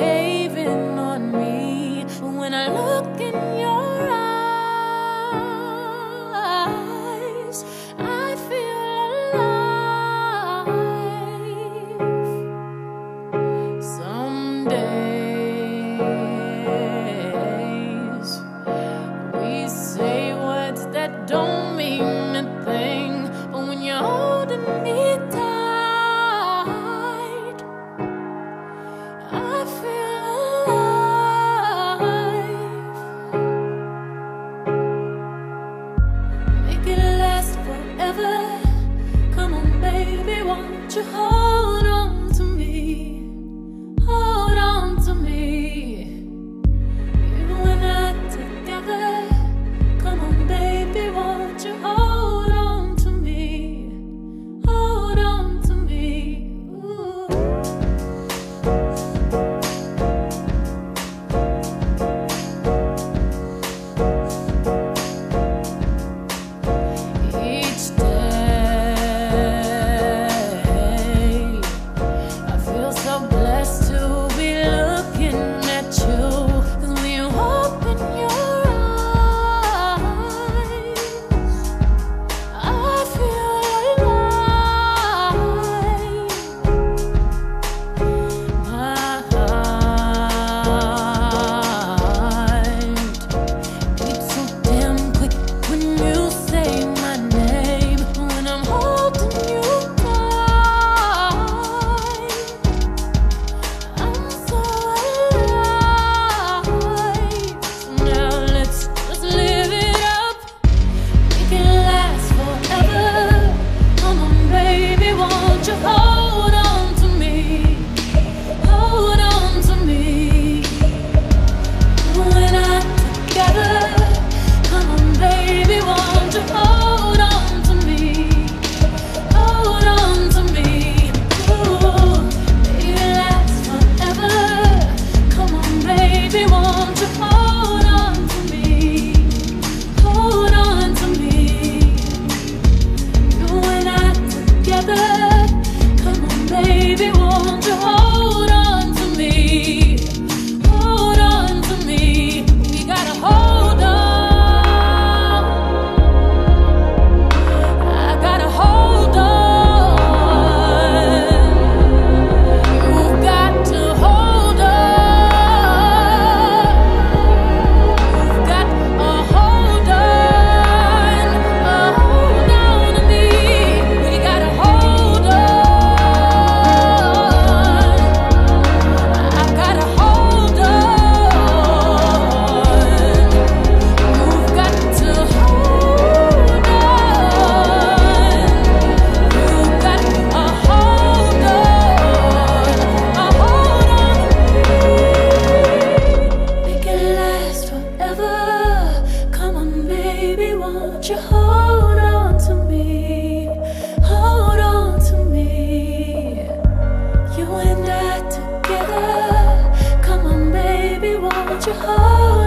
caving on me. When I look in your eyes, I feel alive. Some days we say words that don't mean a thing, but when you're 之后 Oh.